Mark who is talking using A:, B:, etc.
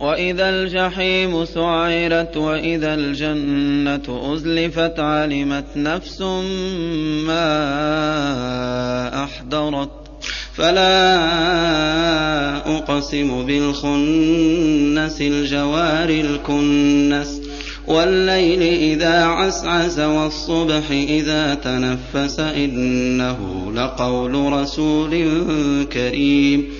A: وإذا الجحيم سعرت وإذا الجنة أزلفت علمت نفس ما أحضرت فلا أقسم بالخنس الجوار الكنس والليل إذا عسعس والصبح إذا تنفس إنه لقول رسول كريم